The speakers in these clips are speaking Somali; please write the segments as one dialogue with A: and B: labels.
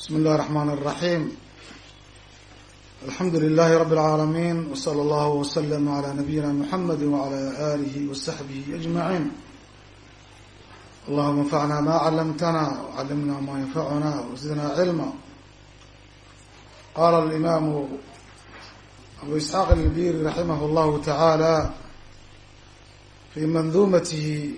A: بsم الlh الرحmn الرحيم الحمdu للh رب العاalمين وصلى الله وسلم على نبيinا محمد وعلى آله وصحبه أجمعين اللهma انفعna ma علمتna وعلمna ma ينfعna وزدna علما qال الإmام أbو إسحاq البيrي رحimه الله تعالى في منذومته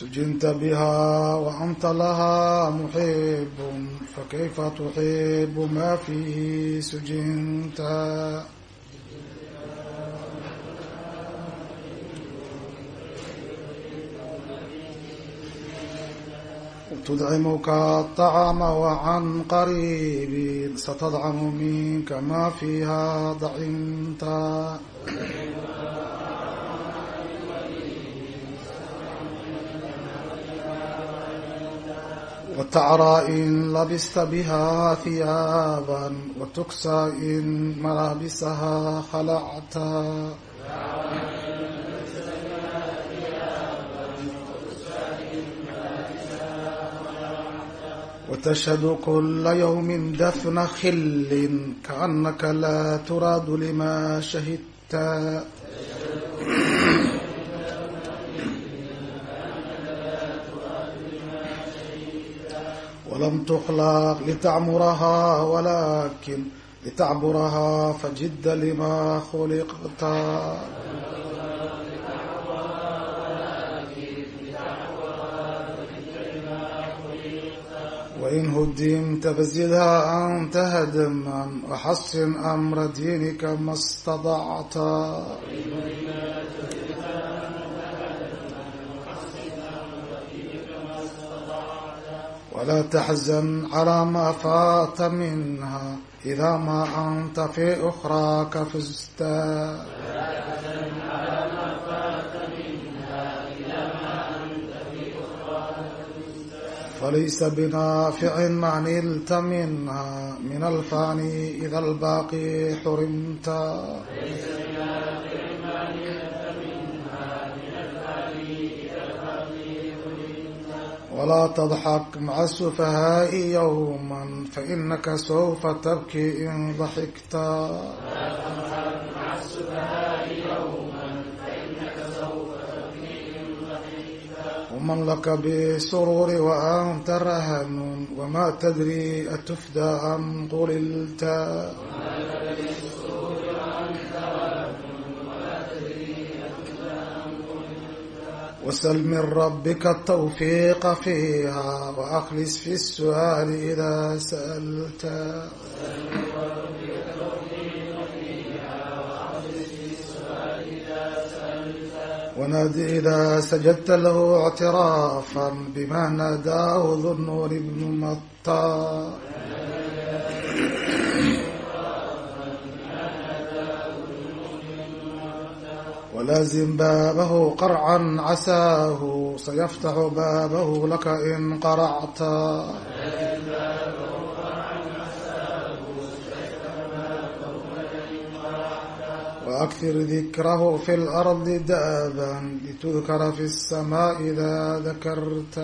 A: سجنت بها وأنت لها محب فكيف تحب ما فيه سجنت تدعمك الطعام وعن قريب ستضعم منك ما فيها ضعنت وتعرى إن لبست بها ثيابا وتكسى إن ملابسها خلعتا وتشهد كل يوم دفن خل كأنك لا تراد لما شهدت ولم تخلق لتعمرها ولكن لتعبرها فجد لما خلقت وإن هدمت فزدها أنت هدما وحسن أمر دينك ما استطعت ولا تحزن على ما فات منها إذا ما أنت في أخراك فزت فليس بنافع ما نلت منها من الفاني إذا الباقي حرمت walaa tadxaq maca sufahaa'i yowman fainaka sawfa tabkii in daxikta waman laka bisuruuri waanta rahanun wamaa tadri atufda am qulilta wasal min rabbika tawfiiqa fiiha wakhlis fi su'aali idaa sa'alta wanaadi idaa sajadta lahu ictiraafan bima nadaahu dhu nuur ibnu matta ولازم بابه قرعا عساه سيفتح بابه لك إن قرعت وأكثر ذكره في الأرض دابا لتذكر في السماء إذا ذكرت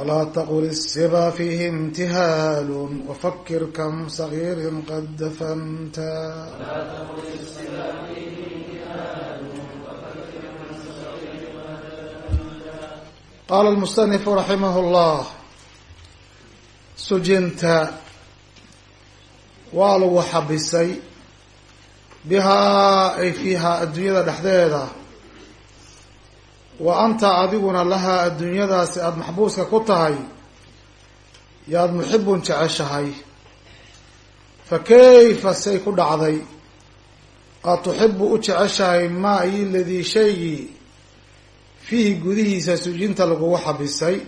A: ولا تقل السبا فيه امتهال وفكر كم صغير قد دفنت قال المصنف رحمه الله sujinta waa lagu xabisay bihaa ay fiihaa adduunyada dhexdeeda wa anta adiguna lahaa adduunyadaasi aada maxbuuska ku tahay yaad muxibun jeceshahay. Fa kayfa say ku dhacday? Aad tuxibu u jeceshahay maa iyo ladii shaygii? Fiihi gudihiisa sujinta lagugu xabisay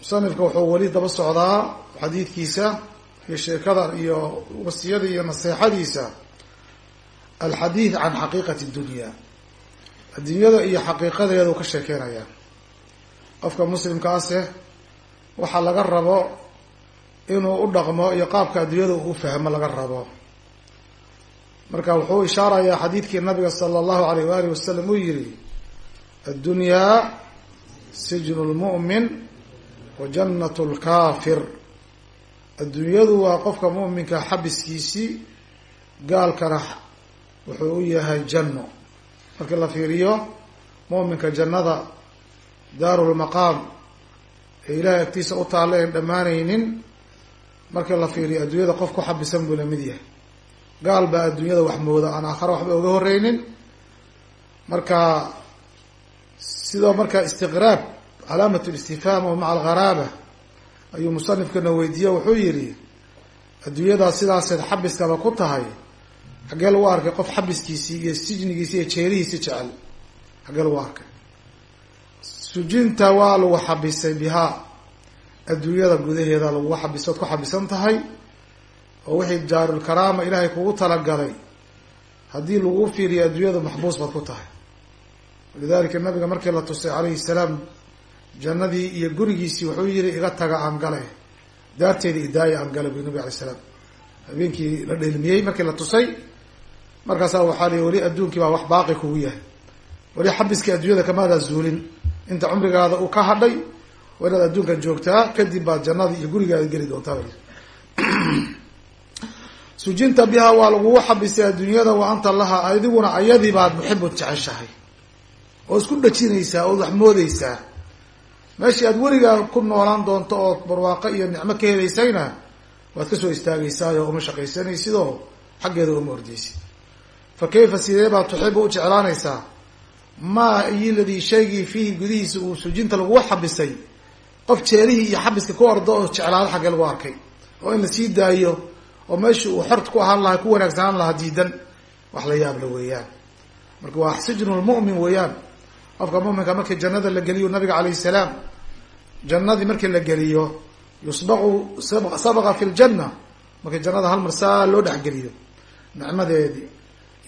A: musanifka wuxuu weli daba socdaa xadiidkiisa iyo sheekada iyo wasiyada iyo naseexadiisa alxadiid can xaqiiqati dunya adduunyada iyo xaqiiqadeedu ka sheekeynaya. Qofka muslimkaase waxaa laga rabo inuu u dhaqmo iyo qaabka adduunyada uu fahmo laga rabo. Marka wuxuu ishaarayaa xadiidkii nabiga sala allahu alayh waalihi wasalam uu yihi addunyaa sijnu lmu'min wa jannat lkaafir adduunyadu waa qofka mu'minka xabiskiisii gaalkana wuxuu u yahay janno markii la fiiriyo mu'minka jannada daarulmaqaam ee ilahay agtiisa u taalla en dhammaanaynin markii la fiiriyo adduunyada qof ku xabisan buu la mid yahay. Gaal baa adduunyada wax mooda aan aakhara waxba oga horeynin marka sidoo marka istiqraab calaamat listifhaam oo maca algharaaba ayuu musanifkana weydiiye wuxuu yihi adduunyadaa sidaaseed xabiskaba ku tahay xaggee lagu arkay qof xabiskiisii iyo sijnigiisi iyo jeerihiisi jecel xaggee lagu arkay. Sujinta waa lagu xabisay bihaa adduunyada gudaheeda lagu xabisa ood ku xabisan tahay oo wixii jaarulkaraama ilaahay kugu talagalay. Haddii lagu fiiriyo adduunyadu maxbuus baad ku tahay. Walidalika nabiga markii la tusay calayhi salaam jannadii iyo gurigiisii wuxuu yihi iga taga aan gale daarteeda idaaya aan gale bu nabig alay salaam. Habeenkii la dheelmiyey markii la tusay markaasaa waxaa lii weli adduunkii baa wax baaqi kugu yahay. Weli xabiskii adduunyada kamaadaa zuulin. Inta cumrigaada uu ka hadhay waa inaad adduunka joogtaa kadib baad jannada iyo gurigaada geli doontaa sujinta biha waa lagugu xabisay adduunyada wa anta laha adiguna ayadii baad muxibun jeceshahay. Oo isku dhajinaysaa ood wax moodeysaa meeshii aad weligaa ku noolaan doonto oo barwaaqo iyo nicmo ka helaysayna waad ka soo istaagaysaayo uma shaqaysanaysid oo xaggeeda uma ordeysid fa kayfa sidee baad tuxibu u jeclaanaysaa? Maa iyo ladii shaygii fiihi gudihiisa uu sujinta lagugu xabisay? Qof jeelihii iyo xabiska ku ordo oo jeclaado xaggee lagu arkay. Oo in la sii daayo oo meeshii uu xort ku ahaan lahaa ku wanaagsanaan lahaa diidan. Wax la yaabla weeyaan. Marka waa sijnu lmu'min weeyaan. Qofka muminka markii jannada la geliyo nabiga calayhi salaam jannadii markii la geliyo yusbaqu sabaqa fi ljanna markii jannada hal mar saa loo dhexgeliyo nicmadeedii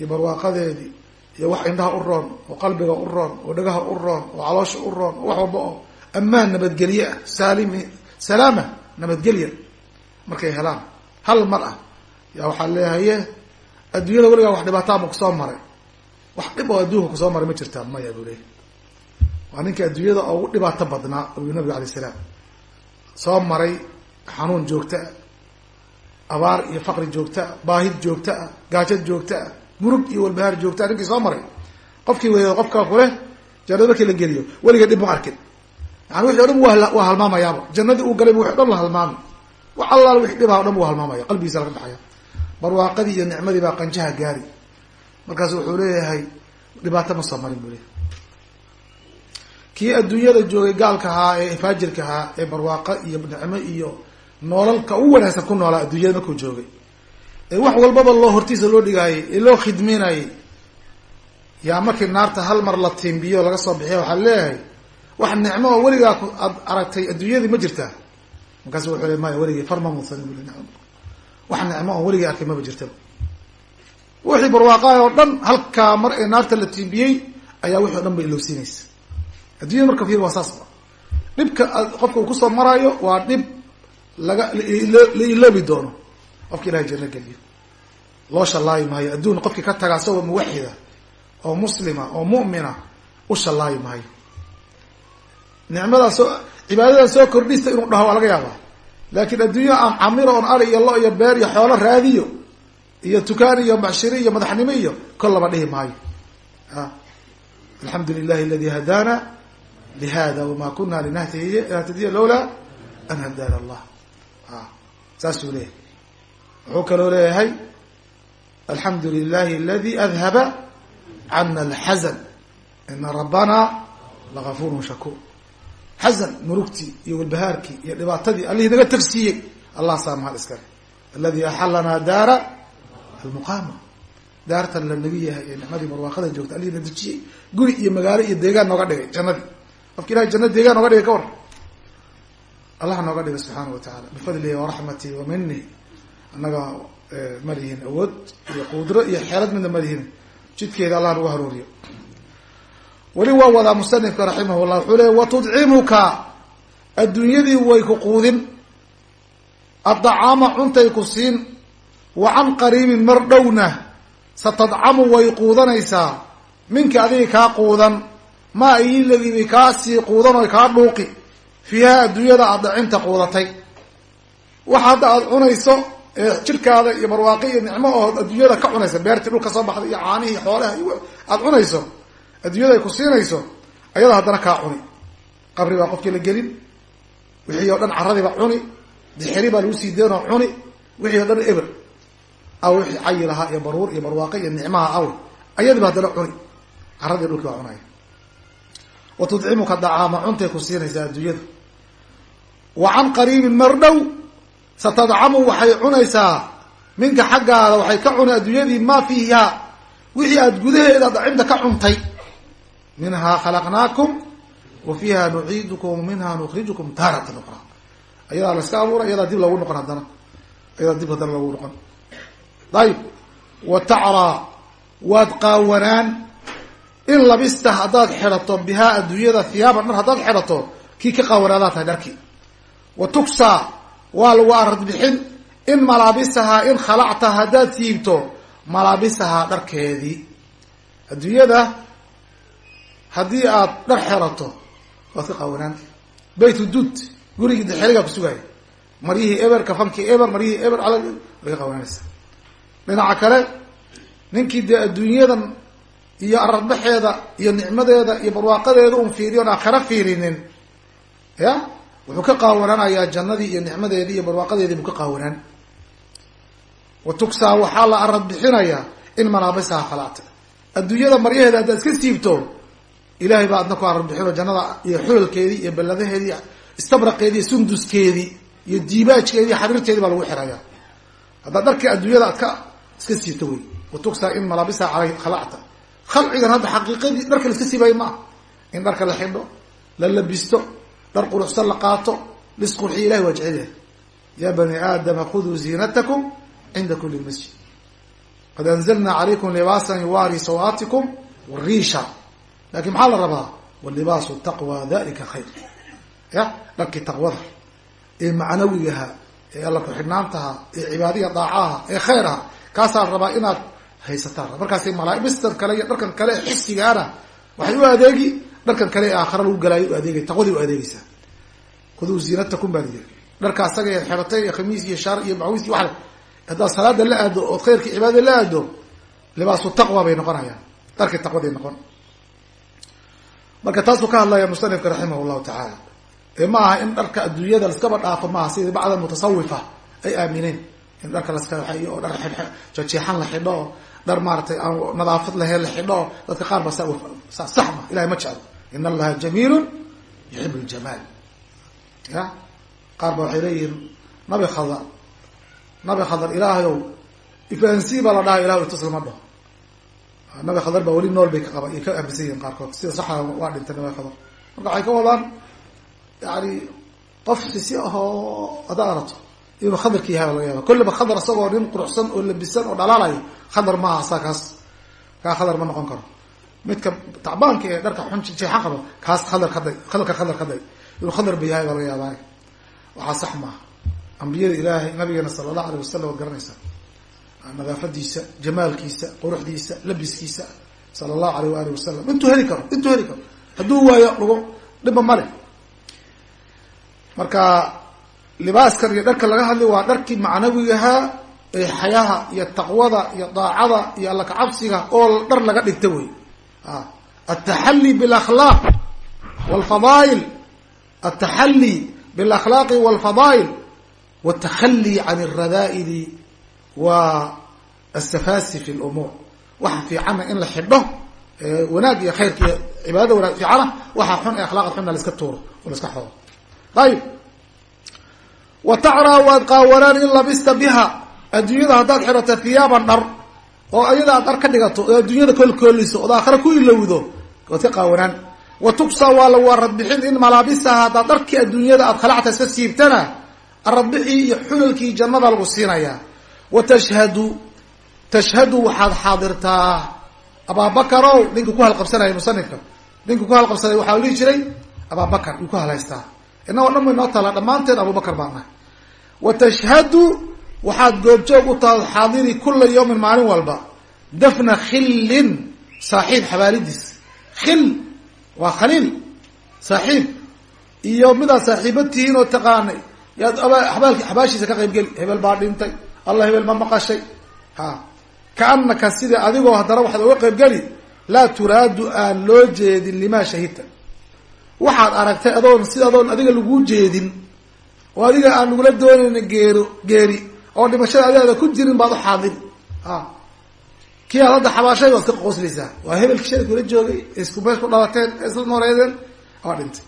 A: iyo barwaaqadeedii iyo wax indhaha u roon oo qalbiga u roon oo dhagaha u roon oo caloosha u roon oo wax walba oo ammaan nabadgelye ah saalim salaama nabadgelya markay helaan. Hal mar ah. Yaa waxaa leeyahaye adduunyada weligaa wax dhibaataa ma ku soo maray. Wax dhib oo adduunka ku soo maray ma jirtaa maya buu leeyahy waa ninka adduunyada ugu dhibaato badnaa ayuu nabiga alay salaam soo maray xanuun joogta ah abaar iyo faqri joogta ah baahid joogta ah gaajad joogta ah murug iyo walbahaar joogta ninkii soo maray. Qofkii weya qofkaa kuleh jannada markii la geliyo weliga dhib ma arkin. Yani wixi o dhan waa halmaamayaaba. Jannadii uu galayba wixi o dhan la halmaami wax allaal wixi dhibaa o dhan buu halmaamaya qalbigiisa laga baxaya. Barwaaqadii iyo nicmadii baa qanjaha gaari. Markaasu wuxuu leeyahay dhibaato ma soo marin buu leeyahy kii adduunyada joogay gaalka ahaa ee faajirka ahaa ee barwaaqo iyo nicmo iyo noolalka u wanaagsan ku noolaa adduunyada markuu joogay wax walbaba loo hortiisa loo dhigaayay ee loo khidminayay yaa markii naarta hal mar la tiimbiyo laga soo bixiya waxaa leeyahay wax nicmo oo weligaa aad aragtay adduunyadii ma jirtaa markaasu wuxuu le maya weligii farma mudsan buli wax nicmo oon weligii arkay maba jirtaba wixii barwaaqaha oo dhan halkaa mar ee naarta la tiimbiyey ayaa wixi o dhan ba ilowsiinaysa addunyada marka fiir waa saas. Dhibka qofka uu ku soo maraayo waa dhib laga la iloobi doono. Qofka ilahay janno geliyo loo shallaayi maayo adduun qofkii ka taga asagoo muwaxida oo muslima oo mu'mina u shallaayi maayo nicmadaa soo cibaadadaa soo kordhista inuu dhaho waa laga yaabaa. Laakiin adduunya aan camiro oon ari iyo lo iyo beer iyo xoolo raadiyo iyo tukaan iyo macshiri iyo madaxnimo iyo kol laba dhihi maayo. Alxamdu lilahi aladi hadaana lihada wama kuna linahtadiya lawla an hadana allah saasuu leeyahay. Wuxuu kaloo leeyahay alxamdu lilahi aladi adhaba cana alxazan ina rabbana lagafurun shakuur xazan murugtii iyo walbahaarkii iyo dhibaatadii allihii naga tagsiiyey allah saa mahad iskale aladi axalanaa daara almuqaama daartan la nabi yahay ee nicmadii barwaaqada joogta allihii na dejiyey guri iyo magaalo iyo deegaan nooga dhigay jannadii. Qofka ilahay janna deegaan nooga dhigay ka war. Allah nooga dhigay subxaana wa tacaala bifadlihi waraxmatihi wa mini annaga malihin awood iyo qudro iyo xeelad midna malihin jidkeeda allah nagu haruuriyo. Weli waa wadaa musanifka raximah llah wuxuu leey watudcimuka adduunyadii way ku quudin addacaama cuntay ku siin wa can qariibin mar dhowna satadcamu way quudanaysaa. Minka adiga kaa quudan maa iyiladii kaa sii quudan oo kaa dhuuqi. Fiiha adduunyada aada dhacinta quudatay. Waxa hadda aada cunayso jirkaada iyo barwaaqi iyo nicmo oo adduunyada ka cunaysa beertii dhulka soo baxda iyo caanihii xoolaha aada cunayso adduunyada ay ku siinayso ayada haddana kaa cuni. Qabri baa qofkii la gelin wixii oo dhan caradiiba cuni dixiri baa lagu sii deenoo cuni wixii o dhan eber. Aw wixii cayi lahaa iyo baruur iyo barwaaqi iyo nicmaha aw ayadiiba haddana cuni. Caradii dhulkii baa cunaya. Wa tudcimuka dacaama cuntay ku siinaysaa adduunyada wa can qariibin mardhow satadcamu waxay cunaysaa minka xaggaada waxay ka cuni adduunyadii maa fiiha wixii aada gudaheeda dacimta ka cuntay minhaa khalaqnaakum wa fiiha nuciidukum minha nukhrijukum taaratan uqra ayadaa la iska abuura ayadaa dib loogu noqon haddana ayadaa dib haddana loogu noqon ayib wa tacraa waad qaawanaan in labista haddaad xidhato bihaa adduunyada hiyaaban dhar haddaad xidhato kii ka qaawanaadaa tahay dharkii wa tuksaa waa lagu arad bixin in malaabisahaa in khalacta haddaad siibto malaabisahaa dharkeedii. Adduunyada haddii aad dhar xerato waad ka qaawanaanta bayt dud gurigii dexeligaa kusugaaya maryihii eber kafankii eber maryihii eber al way ka qaawanaanaysa dhinaca kale ninkii dee adduunyadan iyo aradbaxeeda iyo nicmadeeda iyo barwaaqadeeda un fiiriyo on aakhara fiirinin. Ya wuxuu ka qaawanaanayaa jannadii iyo nicmadeedii iyo barwaaqadeedii buu ka qaawanaan. Wa tuksaa waxaa la arad bixinayaa in malaabisaha khalacta adduunyada maryaheeda haddaad iska siibto ilahay baa adna ku arad bixino jannada iyo xulalkeedii iyo balladaheedii istabraqeedii sunduskeedii iyo diibaajkeedii iyo xariirteedii baa lagu xirayaa haddaad dharkii adduunyada aad ka iska siibto wey. Wa tuksaa in malaabisaha al khalacta. Khalcigan hadda xaqiiqadii dharka la iska siibayo ma ah in dharka la xidho la labisto dhar quruxsan la qaato lisqurxiya ilahi waa jecel yahay. Ya bani aadama khuduu ziinatakum cinda kuli masjid. Qad anzalna calaykum libaasan yuwaari sawaatikum wariisha laakiin maxaa la rabaa? Walibaasu taqwa dalika khayr. Ya dharkii taqwada ee macnawigaha ee alla ku-xidhnaantaha ee cibaadiya daacaha ee khayr aha kaasaa la rabaa inaad haysataan. Markaasay malaaibistan kale iyo dharkan kale xisigaana waxay u adeegi dharkan kale ee aakhara lagu galaayo adeegay taqwadii u adeegaysaa khuduu ziinatakum baa layiri dharka asaga ee xeratay iyo khamiis iyo shaar iyo macawiis iyo waa haddaad salaada la aado ood khayrkii cibaadada la aado libaasu taqwa bay noqonayaan dharkii taqwaday noqon marka taasuu ka hadlaya musanifka raximah llahu tacaala ee ma aha in dharka adduunyada laskaba dhaafo maaha sida bacda mutasawifa ay aamineen in dharka laska dhar jeexan la xidho dhar maaratay aan nadaafad lahayn la xidho dadka qaar ba sa sax ma ilahay ma jeclo in allaha jamiilun yuxib ljamaal ya? Qaar ba waxay leeyihiin nabi khadar nabi khadar ilaahayow ifahansi baa la dhaha ilah itus lama dhaho. Nabi khadar baa weli nool bay ka qaba ay ka aaminsan yihiin qaarkood. Sida saxa waa dhintay nabi khadar. Marka waxay ka wadaan yani qof xisi ahoo haddaad arato inuu khadarka yahay baa laga yaaba kolliba khadar isagoo nin quruxsan oo labisan oo dhalaalayo khadar maaha saa kaas. Kaa khadar ma noqon karo. Midka tacbaanka ee dharka xun jeexan qaba kaas khadar kaday khadarka khadar kaday inuu khadar ba yahay baa laga yaabaa. Waxaa sax maaha ambiyada ilaahay nabigeena sala allahu alayh wasalam waad garanaysaa nadaafadiisa jamaalkiisa quruxdiisa labiskiisa sala allahu alayh waali wasalam intuu heli karo intuu heli karo. Hadduu waayo lagu dhiba male marka libaaskan iyo dharka laga hadlay waa dharkii macnawigahaa xayaha iyo taqwada iyo daacada iyo alla kacabsiga oo dhar laga dhigta wey ataxalli bilakhlaaq walfadaa'il. Ataxalli bilakhlaaqi walfadaa'il. Watakhali can alradaa'ili wa asafasi fi lumuur waxa fiicanna in la xidho wanaag iyo khayrka iyo cibaadada wanaag fiicana waxa xun ee akhlaaqda xunna la iska tuuro oo la iska xoodo ayib wa tacraa waad qaawanaan in labista biha adduunyada haddaad xidhato hiyaaban dhar oo ayada aad dhar ka dhigato oo adduunyada kolkooliso ood aakhare ku ilowdo waad ka qaawanaan. Wa tugsa waa lagu aradbixin in malaabisaha haddaad dharkii adduunyada aad khalacta iska siibtana aradbixii iyo xulalkii jannada lagu siinayaa. Wa tashhadu tashhadu waxaad xaadirtaa abaabakarow ninka ku halqabsanaya musanifka. Ninka ku halqabsanaya waxaa la dhihi jiray abaabakar yuu ku halhaystaa innagoo dhan way noo tala dhammaanteen abubakar baan nahay wa tashhadu waxaad goobjoog u tahay xaadiri kula yawmin maalin walba. Dafna khillin saaxiib xabaalidiis. Khil waa khaliil saaxiib. Iyo midaad saaxiiba tihiin oo taqaanay. Yaad abaalki xabaashiisa ka qayb geli hebel baa dhintay. Allah hebel ma maqashay. Ha. Kaanaka sida adigoo haddana waxaad oga qayb geli laa turaadu aan loo jeedin limaa shahidta. Waxaad aragtay adoon sida adoon adiga laguu jeedin oo adiga aan lagula doonayn geero geeri oo dhimashada adigaada ku jirin baad u xaadiri a kii aad hadda xabaashay waad ka qooslaysaa waa hebelki shalay kula joogay isku mees ku dhalateen isla nooreedeen waa dhintay.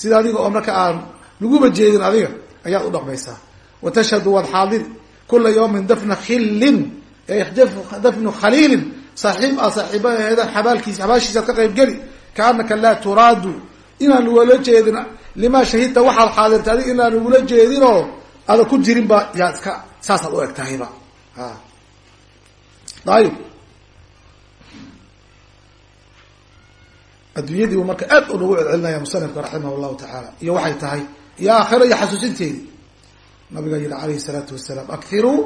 A: Sida adiga oo marka aan laguba jeedin adiga ayaad u dhaqmaysaa. Wa tashhadu waad xaadiri kula yawmin dafna khillin dafnu khaliilin. Saaxiib a saaxiiba aheedaan xabaalkiis xabaashiisaad ka qayb geli. Kaanaka laa turaadu. Inaan lagula jeedin limaa shahidta waxaad xaadirtay adiga inaan lagula jeedinoo ada ku jirin ba yaa iska saasaad u eg tahayba ayib adduunyadiibu marka aad u nagu celcelinaya musanifka raximah llahu tacaala iyo waxay tahay iyo aakhiro iyo xasuusinteedi. Nabiga yihi alayhi salaatu wasalaam akiruu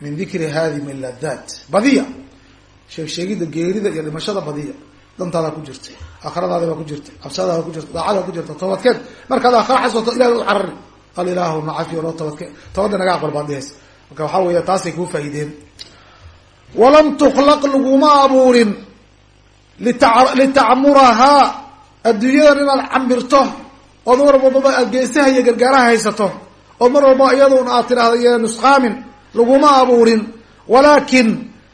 A: min dikri hadimi ladaat badiya. Sheeg sheegida geerida iyo dhimashada badiya. Dantaada ku jirta aakhiradaada baa ku jirta cabsadaada ku jirta daacada ku jirta toobadkeed markaad aakhiro xasooto ilahay u carari loo toobadkeen toobadda naga aqbal baad dhehaysa marka waxaa weya taasay kuu faa'iideen. Walam tuklaq laguma abuurin litacmurahaa adduunyadan inaad camirto ood mar walbaba aad geesaha iyo gargaaraha haysato ood mar walba iyadun aad tidhahda iyo nusqaamin laguma abuurin. Walaakin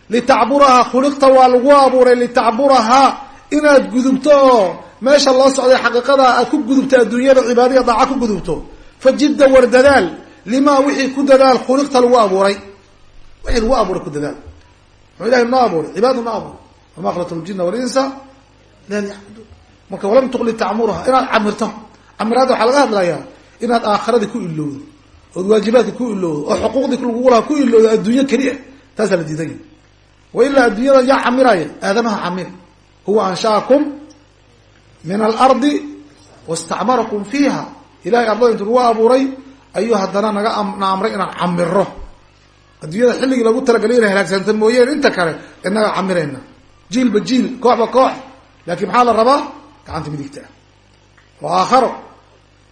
A: litacburahaa khuliqta waa lagu abuuray litacburahaa inaad gudubto. Oo meesha loo socday xaqiiqada aad ku gudubto adduunyada cibaadaya daaca ku gudubto fa jidda war dadaal limaa wixii ku dadaal khuliqta lagu abuuray. Wixii lagu abuuray ku dadaal. Muxuu ilahay noo abuuray cibaadu noo abuuray. Wama khalaqtu ljina walinsa ila liyacbuduun marka walam tuqli tacmuraha inaad camirto. Camiraadda waxaa laga hadlayaa inaad aakhiradii ku ilowdo ood waajibaadka ku ilowdo oo xuquuqdii lagugu laha ku ilowdo adduunyo keli ah taasaa la diidan yahy wa ilaa adduunyada yaa camiraya aadamaha camir. Huwa anshaakum min alardi wastacmarakum fiiha ilahay ardada intu nagu abuuray ayuu haddana naga na amray inaan camiro adduunyada xilligii lagu talagalay inay halaagsanta mooyeen inta kale inaga camirayna. Jiilba jiil kooxba koox. Laakiin maxaa la rabaa? Gacanta midigta wa aakharo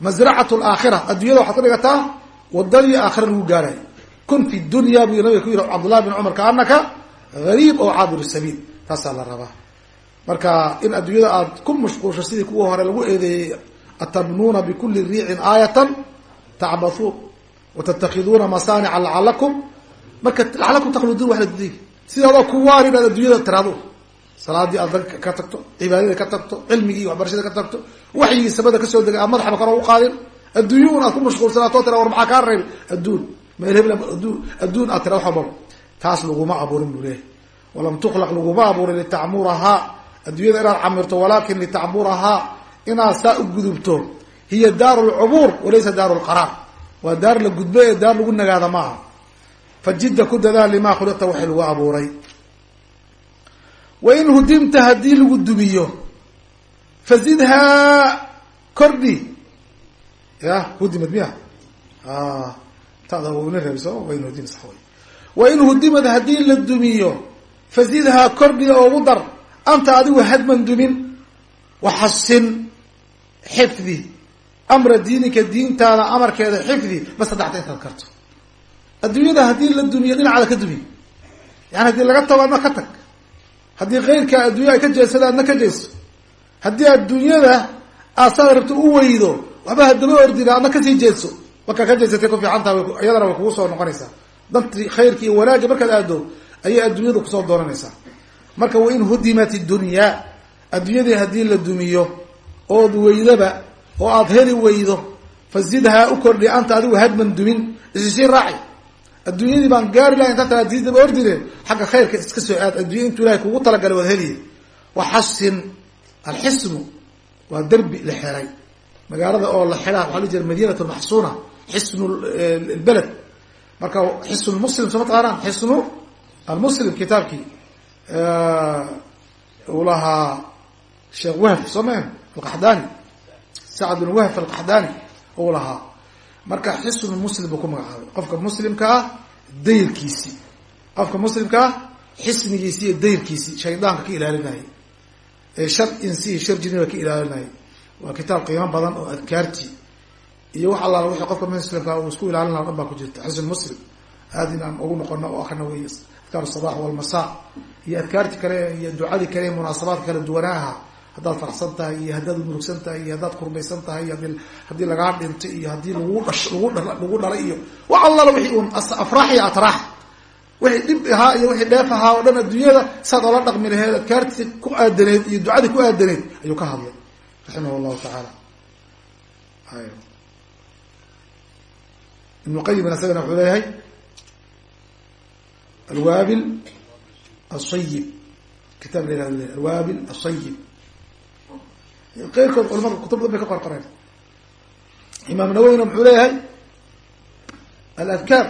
A: masracat laakhira adduunyada waxaad ka dhigataa wadadii aakhira lagu gaarayo kun fi dunya buu nabiga ku yihi cabdullahi bin cumar kaanaka gariib oo caabir sabiil. Taasaa la rabaa. Marka in adduunyada aad ku mashquulsho sidii kuwa hore lagu eedeeyey atabnuuna bikuli riicin aayatan tacbathuun watattakhiduuna masaanica lacalakum marka lacalakum takhluduun wax la diiday sidaadoo ku waar inaad adduunyada tiraado salaadii aad ka tagto cibaadada ka tagto cilmigii waxbarashada ka tagto waxyigii samada ka soo degay aad madaxba kale u qaadin adduunyo un aad ku mashquulsanaato tira war maxaa kaa reeb adduun meel aad tira wax taas laguma abuurin buu leeyahy walam tuklaq laguma abuurin litacmurahaa adduunyada inaad camirto walaakin litacmurahaa inaad saa u gudubto hiya daaru lcubuur walaysa daaru lqaraar waa daar la gudbo ee daar lagu nagaada maaha. Fa jidda ku dadaal limaa khuliqta waxay lagu abuuray. Wain hudimta haddii lagu dumiyo fazidhaa kordhi ya hudimad miya? Tada wna reebso wain hudim wey wain hudimad haddii la dumiyo fazidhaa kordhi oo ugu dar anta adigu hadman dumin waxasin xifdi amra diinika diintaada amarkeeda xifdi ma saddexda intaad karto. Adduunyada haddii la dumiyo dhinacaada ka dumiy yani haddii laga tago adna ka tag. Haddii keyrkaa adduunya ay ka jeedsada adna ka jeeso. Haddii adduunyada aad saad rabto u weydo waxba hadaba ordina adna ka sii jeedso markaa ka jeesatay ku fiican taha iyadana way kugu soo noqonaysaa. Dantii khayrki iyo wanaagga markaad aado ayay adduunyada ku soo dooranaysaa. Marka wain hudimat idunyaa adduunyadii haddii la dumiyo ood weydaba oo aada heli weydo fazidhaa u kordhi anta adigu hadman dumin. Isisii raaci. Adduunyadii baan gaari laha intaa tara diidaba ordine xagga khayrka iska soo aad addunya intuu ilahay kugu talagalay waad heliya waxasin alxisnu waa derbi la xeray magaalada oo la xeraa waxa la jira madinat maxsuna xisnu lbeled marka xisnu muslim soo ma taqaanaan xisnu almuslim kitaabkii. Uu lahaa sheekh wahf soo maen alqaxdani sacd bin wahf alqaxdani uu lahaa marka xisnu muslim buu ku magacaabay qofka muslimka ah dayrkiisii qofka muslimka ah xisnigiisi iyo dayrkiisi shaydaanka ka ilaalinayay ee shar insi shar jiniba ka ilaalinayay waa kitaab qiimo badan oo adkaartii iyo wax allaala wixii qofka muslimka uu isku ilaalin laha dhan baa ku jirta xusn muslim aada in aan ugu noqono oo akrina wey adkaar sabax walmasa iyo adkaarti kale iyo ducadii kale munaasabaadka kala duwanaaha haddaad farxsan tahay iyo haddaad murugsan tahay iyo haddaad kurbaysan tahay iyo haddii lagaa dhintay iyo haddii lagu dhalay iyo wax allala wixii un afraax iyo atraax. Wixii dhib ahaa iyo wixii dheef ahaa oo dhan adduunyada saad oola dhaqmi laheed adkaartii ku aadaneed iyo ducadii ku aadaneed ayuu ka hadlay raximah llahu tacaala ibnu qayimna isagana wuxuu leeyahay alwaabil asayib kitaab la yihahdo alwaabil asayib keyrkood culamada kutub badan bay ka qorqoreen. Imaam nawowina muxuu leeyahay aladkaar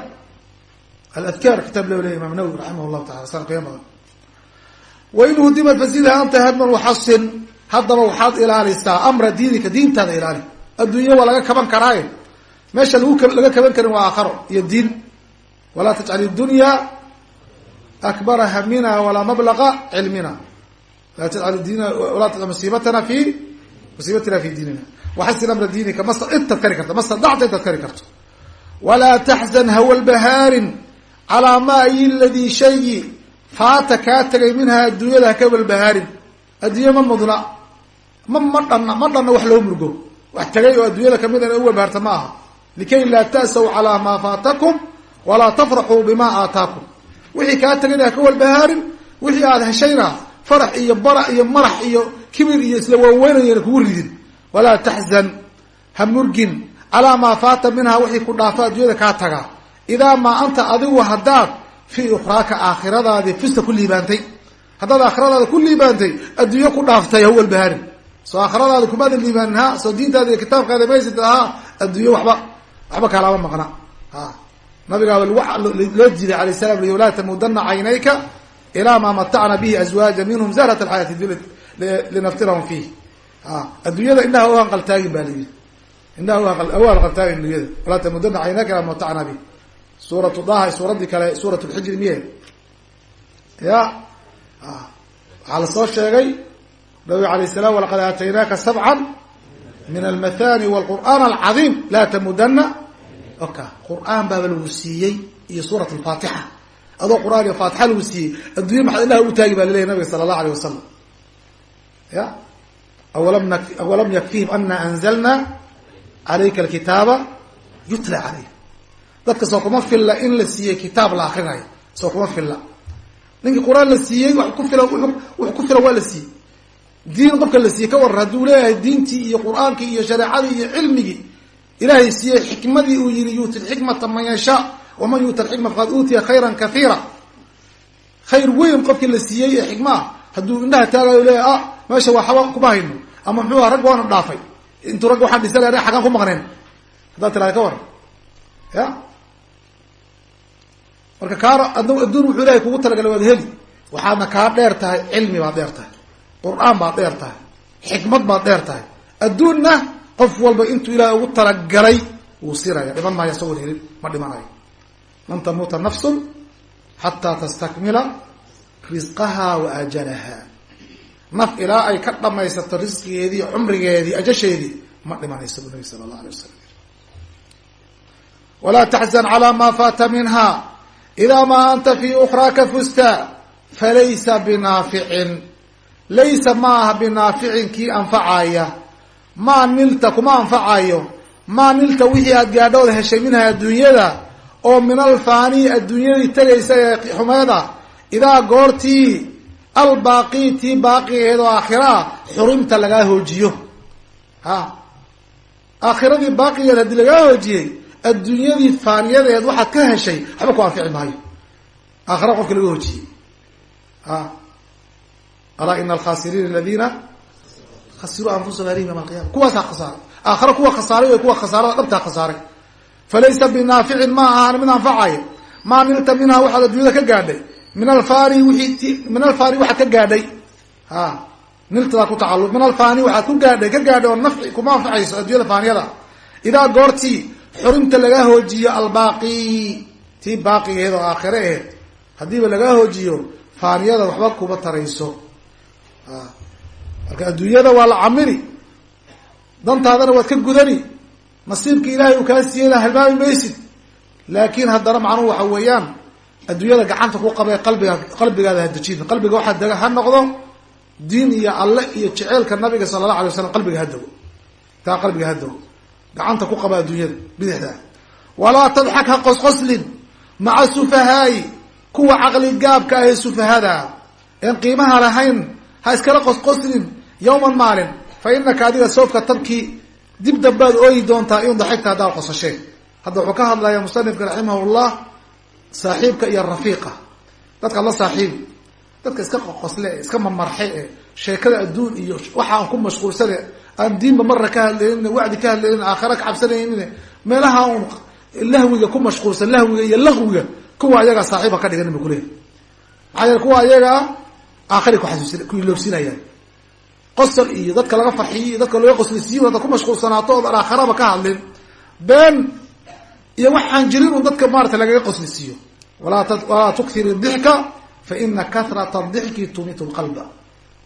A: aladkaar kitaab le leyahy imam nawowi raximah llahu taala sana qiimo badan wain hudimad fasidha anta hadman waxasin haddaba waxaad ilaalisaa amra diinika diintaada ilaali. Adduunya waa laga kaban karaaye meesha lagu laga kaban karin waa aakharo iyo diin. Walaa tajcal dunya akbara hamina walaa mablaqa cilmina. Laa tajcal diina walaa tajcal musiibatana fi musiibatina fi diinina. Waxasin amra diinika ma intaad kari karto ma stadacta intaad kari karto. Walaa taxzan hawalbahaarin calaa ma ay ladii shayi faata kaa tegay minhaa adduunyada haka walbahaarin adduunya ma mudna ma ma dhanna ma dhanna wax loo murgo. Wax tegay oo adduunyada ka mid a u walbahaarta ma aha. Likay laa ta'saw calaa maa faatakum walaa tafraxuu bima aataakum. Wixii kaa tegayna haka walbahaarin wixii aada heshayna farax iyo barax iyo marax iyo kibir iyo isla waaweynayana kugu ridin. Walaa taxzan ha murgin. Calaa maa faata minhaa wixii ku dhaafo adduunyada kaa taga. Idaa maa anta adigu haddaad fii ukhraaka aakhiradaadii fista ku liibaantay. Haddaad aakhiradaada ku liibaantay adduunyo ku dhaaftay ha walbahaarin soo aakhiradaada kumaadan liibaanin ha soo diintaada iyo kitaabkaada maysid ahaa adduunyo waxba waxba kaalaama maqna. A nabigaaba loo diiday alayh salam laa tamudana caynayka ilaa maa matacna bihi azwaaja minhum zahrat alxayaati dunya linaftirahum fiih. A adduunyada indhaha u hanqaltaagin ba layidhi indhaha u hanqaltaagin addunyada. Walaa tamudana caynayka ilaa ma matacna bihi suuratu daha suuraddii kale suurat lxijri miye. Ya waxaa la soo sheegay nabiga alayh salam walaqad aataynaaka sabcan min almathani wlqur'aan alcadiim. Laa tamudana oka qur'aan baaba lagu siiyey iyo suurat alfaatixa adoo qur'aan iyo faatixa lagu siiyey addunya maxaad indhaha u taagi ba laleyahy nabiga sala allahu alayh wasalam ya? Awalam yakfihim ana anzalna calayka alkitaaba yutla calayh dadka soo kuma filla in la siiyey kitaab la akrinayo soo kuma filla. Ninkii qur'aan la siiyey wax ku filan wax ku filan waa la siiyey. Diin qofka la siiyey ka waran hadduu leeyahay diintii iyo qur'aankii iyo shareecadii iyo cilmigii. Ilaahay siiyey xikmadii uu yihi yuuti lxikmata man yashaa waman yuuta alxikma faqad uutiya khayran kaiira khayr weyn qofkii la siiyey ee xikma ah. Hadduu indhaha taagayo leeyahay ah meesha waa xaba kuma hayno ama muxuu aha rag waana dhaafay. Intuu ragga waxaan dhisa le xagaan ku maqneen. Haddaad tiraada ka waran ya? Marka kaana adduun wuxuu ilahay kugu talagalay waad heli. Waxaadna kaa dheer tahay cilmi baad dheer tahay. Qur'aan baad dheer tahay. Xikmad baad dheer tahay. Adduunna qof walba intuu ilaahay ugu talagalay wuu siinaya dhiman maayo isagoon helin ma dhimanayo. Lan tamuuta nafsun xataa tastakmila risqaha wa ajalaha naf ilaa ay ka dhamaysato risqigeedii cumrigeedii ajasheedii ma dhimanayso bu nabi sala allah alay wasalam walaa taxzan calaa maa faata minha. Idaa maa anta fii ukraaka fusta falaysa binaaficin. Laysa ma aha binaaficin kii anfacaya. Maa nilta kuma anfacayo. Maa nilta wixii aad gaadhood heshay minha adduunyada oo min alfaani adduunyadii tegaysa ee xumeeda idaa goortii albaaqii tii baaqigeed oo aakhiraah xurimta lagaa hoojiyo. Ha. Aakhiradii baaqigeed haddii lagaa hoojiyey adduunyadii faaniyadeed waxaad ka heshay waxba ku anfici maayo. Aakhira qofka laga hoojiyey a alaa ina alkhasiriina aladiina khasiruu anfusahum alayhim yawma alqiyama kuwaasaa khasaaray aakhira kuwa khasaaray way kuwa khasaarada dhabtaa khasaaray falaysa binaaficin ma ahaan mid anfacayo maa nilta minha waxaad adduunyada ka gaadhay min alfani wiii min alfani waxaad ka gaadhay. Ha niltadaa ku tacalluq. Min alfani waxaad ku gaadhay ka gaadhay oo nafci kuma anfacayso adduunyada faaniyada. Idaa goortii xurimta laga hoojiyo albaaqi tii baaqigeed oo aakhire aheed haddiiba laga hoojiyo faaniyada waxba kuma tarayso. Marka adduunyada waa la camiri. Dantaadana waad ka gudani. Nasiibka ilaahay uu kaa siiyeyna halmaami maysid. Laakin haddana macnuhu waxa weeyaan adduunyada gacanta ku qabee qalbiga qalbigaada hadejin qalbiga waxaa dega ha noqdo diin iyo alle iyo jeceelka nabiga sala allah alay waslam qalbiga ha dego. Taa qalbiga ha dego. Gacanta ku qaba adduunyada bidixdaa walaa tadxak ha qosqoslin maca sufahaayi kuwa caqli gaabka ah ee sufahada. Een qiimaha lahayn ha iskala qosqoslin yawman maalin. Fa inaka adiga soofka tabkii dib dambaad ooyi doontaa in daxigta haddaad qosasheen hadda wuxuu ka hadlaya musanifka raximahullah saaxiibka iyo rafiiqa. Dadka la saaxiibi dadka iska qoqosle iska mamarxe e sheekada adduun iyo waxa aan ku mashquulsane aan diinba marna ka hadlaynin wacdi ka hadlaynin aakhira ka cabsanaynin meelaha un lahwiga ku mashquulsan lahwiga iyo laqwiga kuwa ayaga saaxiibka ka dhigan bu kuleeyahy maxaa yeele kuwa ayagaa aakhira kuxasuusin ku iloobsinayaan. Qosol iyo dadka laga farxiyo iyo dadka laga qoslisiiyo hadda ku mashquulsanaato oodan aakhiraba ka hadlin been iyo waxaan jirin un dadka maarata lagaga qoslisiiyo walaa tukthir dixka fa ina kahrata dixki tumitu lqalba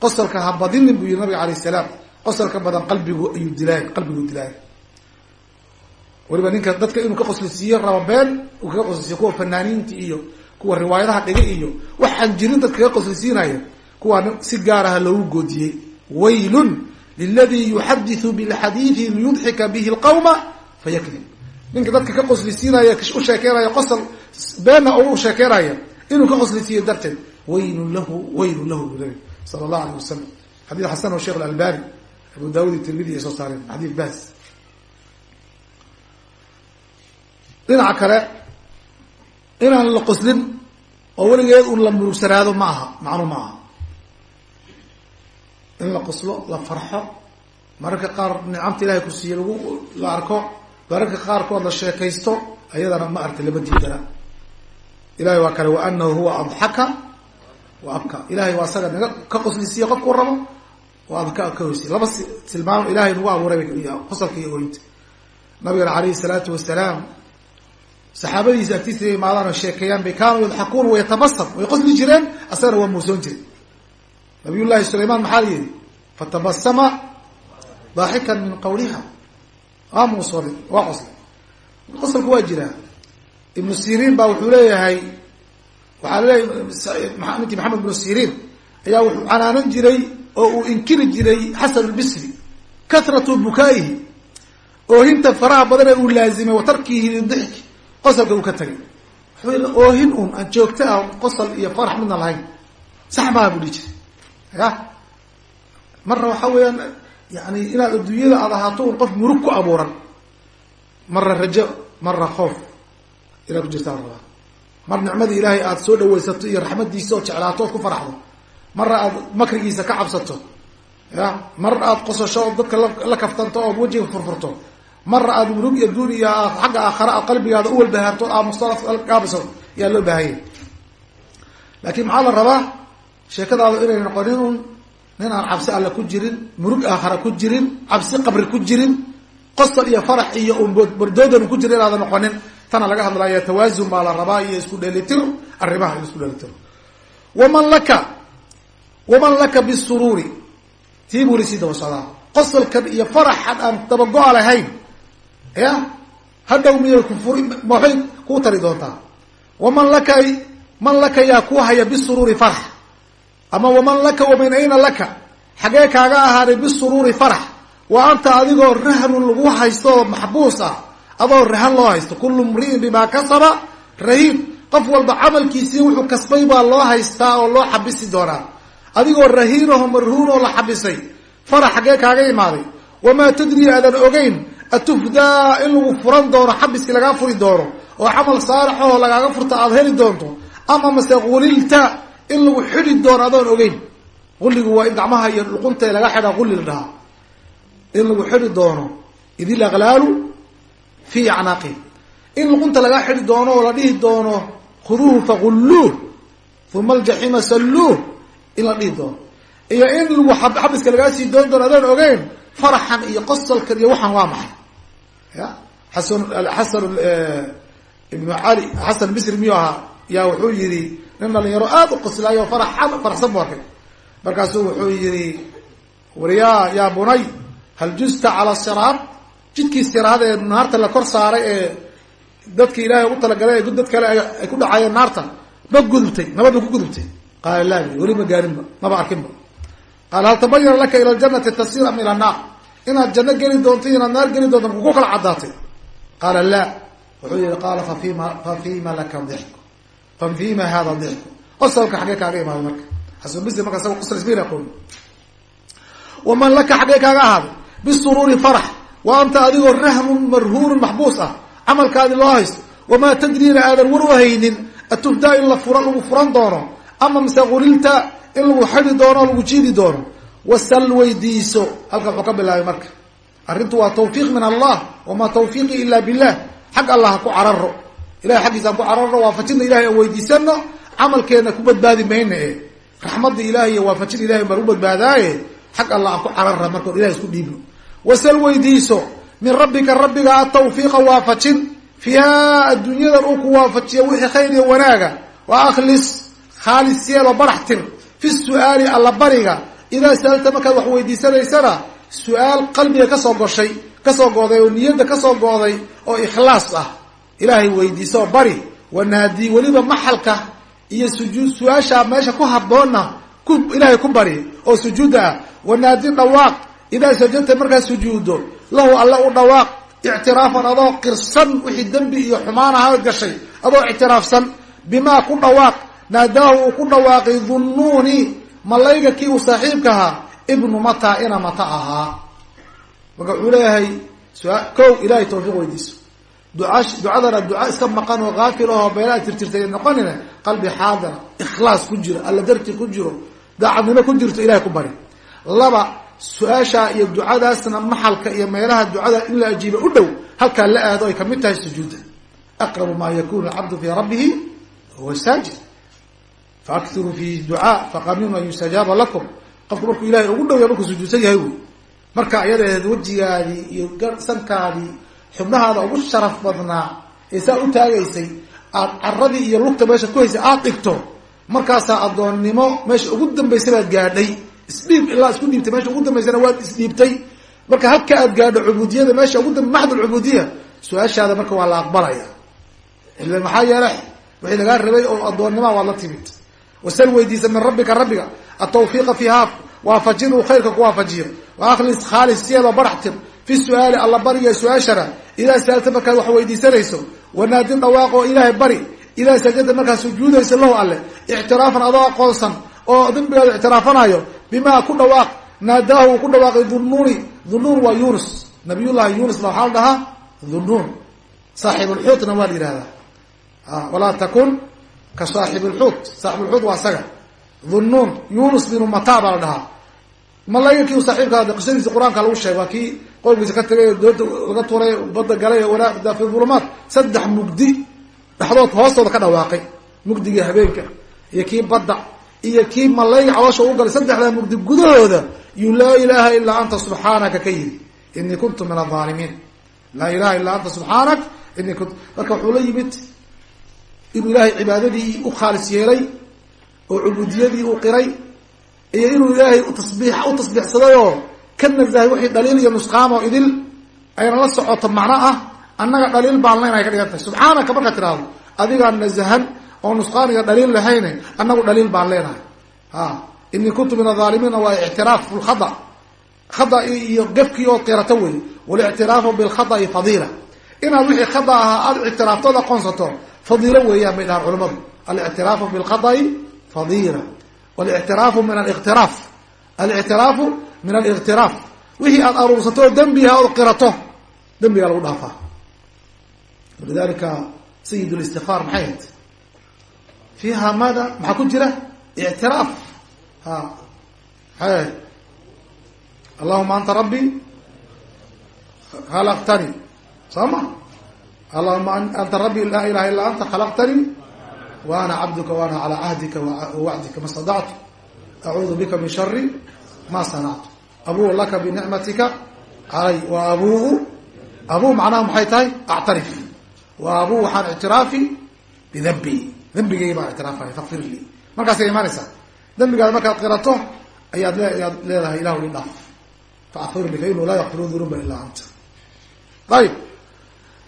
A: qosolka ha badinin buu yihi nabiga alayh salaam. Qosolka badan qalbigu ayuu dilaay qalbigu dilaay weliba ninka dadka inuu ka qoslisiiyo raba been uu kaga qoslisiiyo kuwa fanaaniinta iyo kuwa riwaayadaha dhiga iyo waxaan jirin dad kaga qoslisiinaya kuwaa si gaaraha loogu goodiyey. Waylun liladii yuxadiثu bilxadiidi liyudxika bihi lqawma fayakdib ninka dadka ka qoslisiinaya u sheekeynaya qosol beenna oo u sheekeynaya inuu ka qoslisiiyo darteed waylun lahu waylun lahu nabi sala allahu alayh wasalam xadid xasan o sheekh alalbani abu daawud iyo tirmidi ay soo saareen xadiid bas dhinaca kale inaan la qoslin oo weligeed un la murugsanaado ma aha macnu ma aha. In la qoslo la farxo mararka qaar nicamta ilahay ku siiye lagu la arko mararka qaarkood la sheekaysto ayadana ma arta lama diidana. Ilahay waa kale wa anahu huwa adxaka wa abka. Ilahay waa asaga naga ka qoslisiiye qofkuu rabo waa abka ka hoysiy laba tilmaamo ilahay nagu abuuray qosalka iyo orinta. Nabigana alayhi salaatu wasalaam saxaabadiisa agtiisa inay imaadaan oo sheekeeyaan bay kaanuu yadxakuuna wayatamasam way qosli jireen asagana waa muusoon jiray nabiy llahi sulaymaan maxaa la yihi fatabasama daaxikan min qawliha waa muusoonay waa qoslay qosalku waa jiraa ibnu siriin baa wuxuu leeyahay waxaa la leeyahay ninkii maxamed ibnu siriin ayaa wuxuu canaanan jiray oo uu inkiri jiray xasan lbisri kahratu bukaa'ihi. Oohinta faraha badan ee uu laazimay wa lidixki qosalka uu ka tagay. Wuxuu oohin un aan joogto ah qosol iyo farax midna lahayn. Sax maaha buu dhihi jiray. Ya marna waxa weeyaan yani inaad adduunyada aad ahaato un qof murug ku abuuran marna rajo marna khoof inaad ku jirtaan rabaa. Mar nicmada ilaahay aada soo dhawaysato iyo raxmadiisa oo jeclaato ood ku faraxdo. Marna aad makrigiisa ka cabsato ya mar aad qosasho oo dadka la kaftanto ood wejiga furfurto. Marna aada murug iyo duun iyo xagga aakhara aad qalbigaada u walbahaarto aamusgaabiso ayaa loo baahanya laakiin maxaa la rabaa? Sheekadaada inay noqonin un nin aan cabsi alle ku jirin murug aakhara ku jirin cabsi qabri ku jirin qosol iyo farax iyo bordoodan ku jirin inaada noqonin tana laga hadlaya tawaazun baa la rabaa iyo isku dheelitir arrimaha in isku dheelitiro waman laka waman laka bisuruuri tii buri sii daba socdaa qosolkan iyo faraxan aan dabago-a lahayn ya hadhow miyay kufuri maxay kuu tari doontaa waman laka man laka yaa ku haya bisuruuri farax ama waman laka wamin ayna laka? Xagee kaaga ahaaday bisuruuri farax. Wa anta adigoo rahnun lagu haysto oo maxbuus ah. Adoo rahan loo haysto. Kullu mri'in bimaa kasaba. Rahiin qof walba camalkiisii wuxuu kasbay baa loo haystaa oo loo xabisi doonaa. Adigoo rahiinaho marhuun oo la xabisay. Farax xaggee kaaga imaaday. Wamaa tadri aadan ogeyn. Atufdaa in lagu furan doono xabiskii lagaa furi doono. Oo camal saalixoo lagaaga furta aada heli doonto. Ama mase qulilta in lagu xidhi doono adoon ogeyn. Qulligu waa in gacmaha iyo luquntae laga xidhaa qulli la dhahaa. In lagu xidhi doono id il aklaalu fii acnaaqi in luqunta lagaa xidhi doono oo la dhihi doono khuduuhu faqulluuh uma aljaxiima salluuh in la dhihi doono. Iyo in lagu xabiska lagaa sii doon doono adoon ogeyn faraxan iyo qosolkan iyo waxaan waa maxay? Ya xasan xasan ibnu cali xasan bisri miyuu ahaa? Yaa wuxuu yihi nin dhalinyaro aada u qoslaayo faraxan faraxsan bu arkay. Markaasuu wuxuu yihi waryaa yaa bunay hal justa cala siraad jidkii siraad ee naarta la kor saaray ee dadki ilaahay ugu talagalay ee dad kale ay ku dhacayeen naarta ma gudubtay nabadba ku gudubtay. Qaala laa weli ma gaarinba maba arkinba qaala hal tabayana laka ila ljanati tasir am ila naar inaad janno geli doonto inaad naar geli doonto maku kala caddaatay? Qaala laa. Wuxuu yihi qaala fafima fa fima laka dixku fa fima hada dixku qosalka xaggee kaaga imaada marka. Xasanbisi marka isaga qoslasbin aqoon waman laka xaggee kaaga ahaaday bisuruuri farax wa anta adigoo rahmun marhuunun maxbuus ah camalkaadi loo haysto. Wamaa tadriina aadan war u haynin atubdaa in la fura lagu furan doono ama mise qurilta in lagu xidi doono o lagu jiidi doono. Wasal weydiiso. Halkan wuxuu ka bilaabay marka. Arrintu waa tawfiiq min allah wamaa tawfiiqi ila billah. Xag allah ku cararo ilahay xaggiisa aan ku cararno waafajina ilahay aan weydiisano camalkeena ku badbaadi mayna e raxmadda ilahay iyo waafajin ilahay baan u badbaadaaye. Xag allah aan ku carara marka ilahay isku dhiibno. Wasal weydiiso min rabbika rabbiga atawfiiqa waafajin. Fiiha adduunyadan uu ku waafajiya wixii khayr iyo wanaaga. Wa akhlis khaalis yeelo barax tir. Fi su'aali alla bariga. Idaa saalta markaad wax weydiisanaysana su'aal qalbiga ka soo goshay ka soo gooday oo niyadda ka soo gooday oo ikhlaas ah ilaahay weydiiso bari wanaadi weliba maxalka iyo sujuud su'aasha meesha ku haboonna ku ilaahay ku bari oo sujuudda ah. Wanaadi dhawaaq idaa sajadta markaad sujuuddo lahu alle u dhawaaq. Ictiraafan adoo qirsan wixii dembi iyo xumaan ahaad gashay adoo ictiraafsan. Bimaa ku dhawaaq naadaahu uu ku dhawaaqay dhunnuuni malayga kii uu saaxiibka ahaa ibnu mata ina mata ahaa. Marka wuxuu leeyahay ko ilahay tawfiiq weydiiso ducadana duca iska maqan oo kaafil ahoo beelaha tirtirtay noqonina qalbi xaadira ikhlaas ku jiro alla darti ku jiro daacadnimo ku jirto ilahay ku bari. Laba su'aasha iyo ducadaasna maxalka iyo meelaha ducada in la ajiiba u dhow halkaa la aado ay ka mid tahay sujuudda. Aqrabu maa yakunu alcabdu fii rabbihi huwa saajid. Faakiruu fi ducaa faqaminun an yustajaaba lakum. Qofku markuu ilahay ugu dhowya markuu sujuudsan yahay wy marka ayada aheed wejigaadii iyo sankaadii xubnahaada ugu sharaf badnaa ee saa u taagaysay aad caradii iyo lugta meesha ku haysay aada dhigto markaasaa addoonnimo meesha ugu dambaysa baad gaadhay isdhiib ilaa isku dhiibtay meesha ugu dambaysana waad isdhiibtay. Marka halka aad gaadho cubuudiyada meesha ugu dambe maxd lcubuudiya su'aashaada marka waa la aqbalaya. Ila maxaa yeele wixii lagaa rabay oo addoonnima waad la timid. Wasal weydiisa min rabbika rabbiga atawfiiqa fiiha waafajin uu khayrka ku waafajiyo wa akhlis khaalis siyeedoo barax tir fi su'aali alla bariga su'aashana idaa saalta markaad wax weydiisanayso wanaadin dhawaaqoo ilaahay bari idaa sajada markaad sujuudayso lahu alle ictiraafan adoo aqoonsan oo dembigaada ictiraafanayo bimaa ku dhawaaq naadaahu uu ku dhawaaqay dhunnuuni dhunnuun waa yunus nabiyullahi yunus ba waxaa la dhahaa dhunnuun saaxib lxuutna waa la yihahdaa walaa takun ka saaxib lxuut saaxib lxuut waa isaga dhunnuun yunus binu mata baa la dhahaa. Malayga kii saaxiibka qisadiisa qur'aanka lagu sheegay waa kii qowmkiisa ka tagay dooda laga turay badda galay fi dhulumaat saddex mugdi dhexdood hoostooda ka dhawaaqay. Mugdigii habeenka iyo kii badda iyo kii malayga caloosha u galay saddexdaa mugdi gudahooda. Yu laa ilaha ilaa anta subxaanaka ka yiri inii kuntu min alaalimiin laa ilaha illaa anta subxaanak inii kuntu marka wuxuu la yimid inuu ilaahay cibaadadii u khaalis yeelay oo cubuudiyadii uu qiray iyo inuu ilaahay utasbii u tasbiixsaday oo ka nasahay wixii dhaliil iyo nusqaamo idil ayna la socoto macno ah annaga dhaliil baan leyn ay ka dhigan tahay. Subxaanaka markaad tidhaahdo adigaa nasahan oo nusqaan iyo dhaliil lahayne annagu dhaliil baan leenahay. A inii kuntu min alaalimiina waa ictiraaf lkhada khada. Iyo gafkii oo qirato wey. Walictiraafu bilkhada'i fadiila inaad wixii khada ahaa aada ictiraafto od aqoonsato fadiilo weeyaan bay dhahaan culamadu alictiraafu bilkhada'i fadiila walictiraafu min aliktiraaf alictiraafu min aliktiraaf wixii aada aruursato oo dembiha ood qirato dembigaa lagu dhaafaa. Walidalika sayid listikfaar maxay hayd fiiha maada maxaa ku jira? Ictiraaf ha. Maxay ahayd allahuma anta rabbi khalaqtani. Soo ma allahuma anta rabbi laa ilaha illaa anta khalaqtanii wa ana cabduka wa ana calaa cahdika wawacdika ma stadactu acuudu bika min shari ma sanactu abuu laka binicmatika calay. Wa abuu abuu macnaha maxay tahay? Actarif. Wa abuu waxaan ictiraafi bidambi. Dembigayga baan ictiraafaya fakfir lii markaasay imaanaysaa. Dembigaada markaad qirato ayaad ayaad leedahay ilahu i dhaaf. Faakfir li fa inahu laa yakfiru dunuuba ilaa anta. Ayib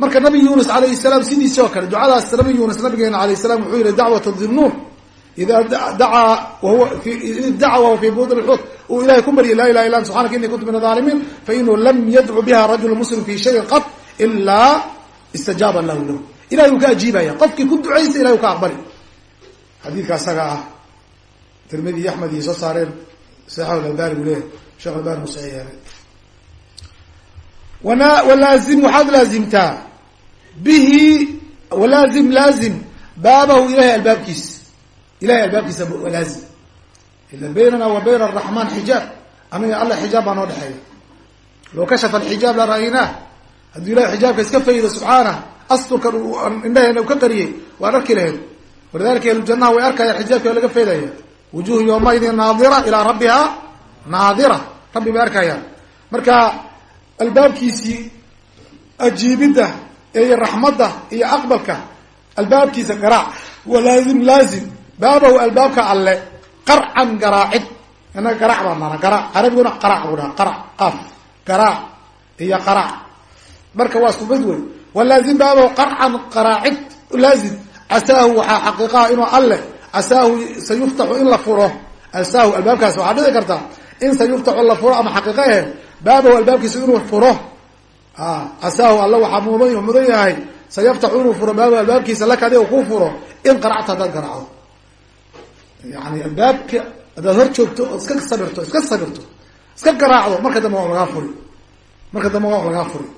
A: marka nabi yuunus alayhi salaam sidiisi oo kale ducadaas nabi yuunus nabigeena alayh salam wuxuu yihi dacwat dinnuun ida daca wahuwa fi buudn lxut uu ilahay ku baryay laa ilaha illa ant subxanaka ini kuntu min adaalimiin fainahu lam yadcu biha rajulu muslim fi shayin qat ilaa istajaaba lahu lahu ilahay uu ka ajiibaya qofkii ku ducaysa ilahay u ka aqbali xadiidka asaga ah tirmidi iyo axmed iyo soo saareen saxax albani buu leeyahay sheekh albani mu saxiix yeelay waxaad laazimtaa bihi walaazim laazim baabahu ilahay albaabkiisa ilahay albaabkiisa laazim ila baynana wa bayna araxmaan xijaab. Aniga alla xijaab baa noo dhexeeya. Low kashafa alxijaab la ra'aynah hadduu ilahay xijaabka iska faydo subxaanah asturkan indhaheena u ka qariyey waan arki lahayd walidalika ahlujanaha way arkayaan xijaabka laga faydaya. Wujuhu yawmaidin naadira ilaa rabbiha naadira. Rabbi bay arkayaan. Marka albaabkiisii ajiibidda iyo raxmadda iyo aqbalka albaabkiisa garaac. Wa laazim laazim baabahu albaabka alle qarcan garaacid. Inaga garaac baa maana garaac. Carabiguna qaraac buu dhaha qarac qaaf garaac iyo qaraac. Marka waa isku mid wey walaazim baabahu qarcan qaraacid laazim. Casaahu waxaa xaqiiqaha inuu alle casaahu sayuftaxu in la furo. Casaahu albaabkaas waxaa dhici karta in sayuftaxu la furo ama xaqiiqa ahe baabahu albaabkiisa inuu furo. Casaahu alla waxaa mudan mudan yahay. Sayaftaxu inuu furo baabahu albaabkiisa laka adiga kuu furo in qaracta haddaad garaacdo yani albaabka haddaad hor joogto oo iska sabirto iska sabirto iska garaacdo marka dambe waa lagaa furi marka dambe waa lagaa furi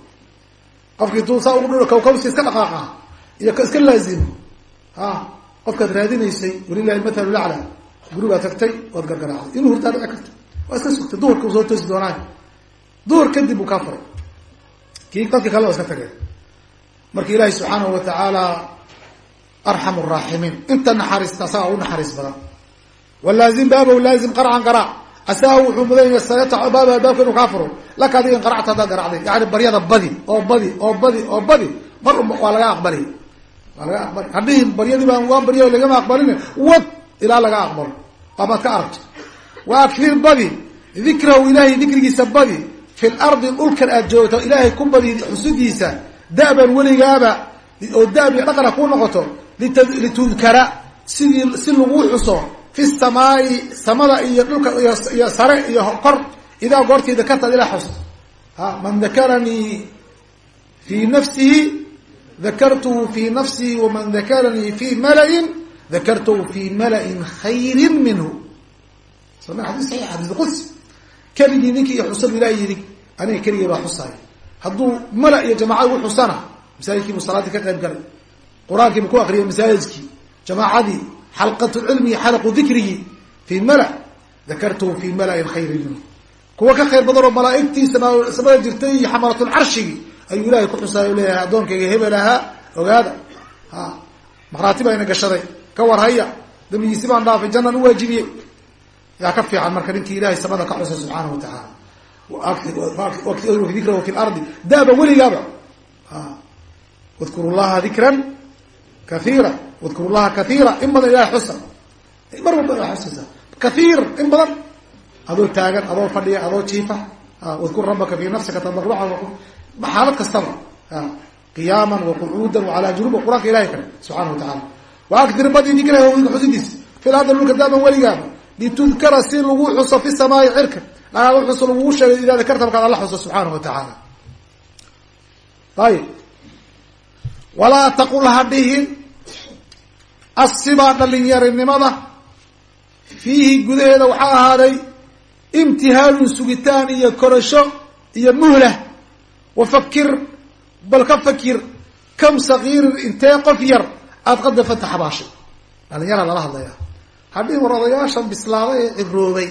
A: qofkii tuu saa ugu kawkawsi iska dhaqaaqa iyo iska laazimo ha qofkaad raadinaysay walilahi mathalu lacla gurigaa tagtay waad gargaraacday inuu hurtaa dhici karta waa iska sugtay duhurka u soo toosi doonaayo duhur kadib buu kaa furay kii dadki kale waa iska tagay marka ilaahi subxaanahu watacaala arxam raaximiin inta naxariista asagaa u naxariis badan walaazim baabahu laazim qarcan qaraac casaahu wuxuu mudan sayatac baaba albaabka inuu kaa furo laka adiga in qaracta haddaad garacday yani baryada badi oo badi oo badi oo badi mar unba waa laga aqbali waa laga aqbali hadhihin baryadii baan waan barya lagama aqbalin wad ilaa laga aqbalo amaad ka aragto wa akfir badi dikrahu ilahay dikrigiisa badi fi lardi dhulkan aad joogto ilaahay ku badi xusudiisa da'ban weligaaba oo da'b iyo dhaqana kuu noqoto litudkara sidii si laguu xuso fi samaai samada iyo dhulka iyo sare iyo kor idaa goortii dakartaad ilaa xusto ha man dakaranii fi nafsihi dakartuhu fi nafsihi waman dakaranii fi malain dakartuhu fi malain khayri minhu. Saxiix xadis qudsi keligii ninkii iyo xusadu ilaah yidhi aniga keligii baa xusaaya hadduu mala iyo jamaacad ugu xusana masaajidkii buu salaadii ka qayb galay qur'aankii buu ku akriyay masaajidkii jamaacadii xalqatu cilmigi xalaqu dikrigi fii mala dakartuhu fi malain khayri minhu. Kuwa ka khayr badan oo malaaigtii samada jirtay iyo xamalatulcarshigi ayuu ilahay ku xusaaya u leeyahay addoonkayga hebel ahaa ogaada. Ha maqraati baa ina gashaday ka warhaya dambigiisi baan dhaafay jannan u waajibiyey. Yaa ka fiican marka ninkii ilahay samada ka xusay subxaanahu watacaala dikrahu fi lardi daba weligaaba. Wadkuru llaha dikran kaiira wadkuru llaha kaiira in badan ilahay xusa mar walba ilahay xusaysa kaiir in badan. Adoo taagan adoo fadhiya adoo jiifa. Wadkur rabbaka fi nafsika tadarucan xaalad kastaba. Qiyaama waqucuuda wacalaa junuub qur'aanka ilahay kale subxana wa tacaala. Waakdir badi dikrahu xusidiis fi lardi dhulka daaban weligaaba litudkara si lagu xuso fi samaai cirka. Lagaaga xuso lagugu sheegay idaa dakarta markaad alla xuso subxaanahu wa tacaala. Ayib walaa taqul ha dhihin asibaa dhalinyarinimada fiihi gudaheeda waxaa ahaaday imtihaanun sugitaan iyo korasho iyo muhlah wafakir bal ka fakir kam sagiirin intee qof yar aada qadafanta xabaashay dhalinyara lala hadlaya. Hadhihin war odayaashan bislaaday ee ciroobay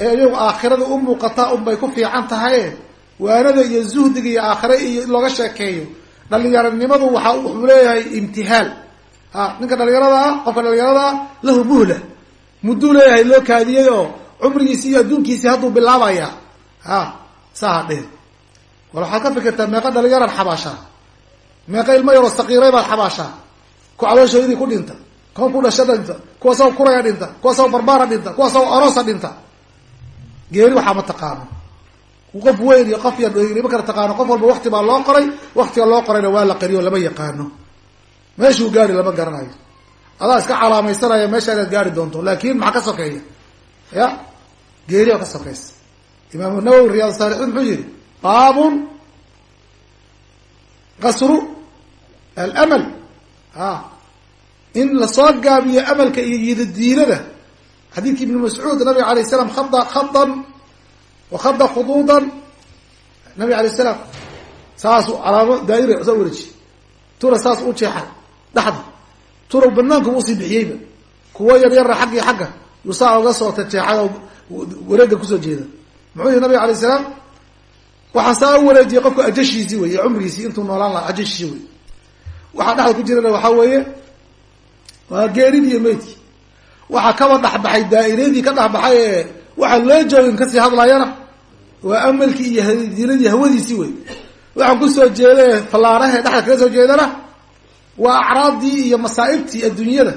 A: ee iyagu aakhirada u muuqataa unbay ku fiican tahaye waanada iyo zuhdiga iyo aakhire iyo looga sheekeeyo dhalinyaranimadu waxa wuxuu leeyahay imtihaal ha ninka dhalinyarada ah qofka dhalinyarada ah lahu muhla. Mudduu leeyahay loo kaadiyey oo cumrigiisi iyo adduunkiisii hadduu bilaabaya. Ha saa ha dhihin wal waxaad ka fikirtaa meeqa dhalinyaraad xabaashaa? Meeqa ilmo yaroo sakiiray baad xabaashaa? Ku calooshoodii ku dhinta. Kuwa ku dhasha dhinta. Kuwa sao kuraya dhinta. Kuwa sao barbaara dhinta. Kuwa sao aroosa dhinta. Geeri waxaa ma taqaano. Qof weyn iyo qof yar ma kala taqaano. Qof walba wakti baa loo qoray. Waktiga loo qorayna waa la qariyo lama yaqaano meeshuu gaari lama garanayo. Adaa iska calaamaysanaya meesha inaad gaari doonto. Laakin maxaa ka sokeeya ya? Geeri oo ka sokeysa imaamu nawowi riyaad saalixiin muxuu yihi baabun qasru alamal. A in la soo gaabiyo amalka iyo yidadiilada xadiidki ibni mascuud nabiga alayh salam khada khadan wa khada khuduudan nabiga alayh salaam saasu calaamo daaira soo wareji tura saas u jeexay dhexda. Tura banaanku u sii bixiyeyba. Kuwo yar yarra xaggi xagga yuusaa oga soo tajeexay oo wareega ku soo jeeda. Muxuu yihi nabiga alayh salaam? Waxaa saa u wareejiyay qofku ajashiisii wey cumrigiisii intuu noolaan lahaa ajashiisii wey waxaa dhexda ku jirana waxaa weeye waa geeridii iyo meydkii waxaa kaba dhexbaxay daa'iradii ka dhexbaxay ee waxaa loo joogin ka sii hadlayana waa amalkii iyo hadiiladii hawadiisii wey waxaan ku soo jeeda fallaarahe dhexda kaga soo jeedana waa acraadii iyo masaa'ibtii adduunyada.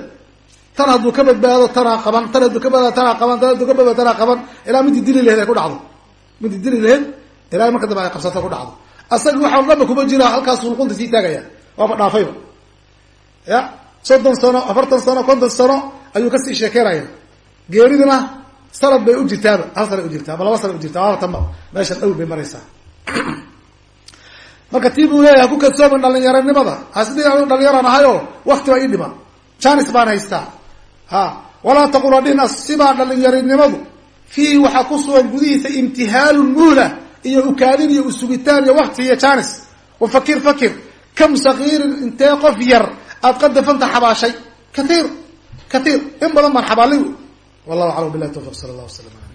A: Tan hadduu ka badbaado tanaa qaban. Tan hadduu ka badbaado tanaa qaban. Tan hadduu ka badbaado tanaa qaban. Ilaa midii dili laheyd ay ku dhacdo. Midii dili laheyd ilaa marka dambe ay qabsato ku dhacdo. Asaga waxaa dhanba kuma jira halkaasuu luqunta sii taagaya. Waaba dhaafayba. Ya soddon sano afartan sano konton sano ayuu ka sii sheekeynaya. Geeridina sanad bay u jirtaaba. Hal sana ujirtaa ama laba sana ujirtaa waaba tanba meeshan dhow bay maraysaa marka tii buu leeyahay ku kadsoomin dhalinyaranimada hasdi anu dhalinyaraan ahay oo wakti baa ii dhiman. Janis baan haystaa. Ha. Walaa taqula dhihna sibaa dhalinyarinimadu fiihi waxaa ku sugan gudihiisa imtihaalun muhla iyo ukaadin iyo usugitaan iyo wakti iyo janis wa fakir kam sagiirin intee qof yar aad qadafanta xabaashay? Kaiir kaiir in badan baan xabaalay wallahu aclam billahi tawfiq sala allah waslam ala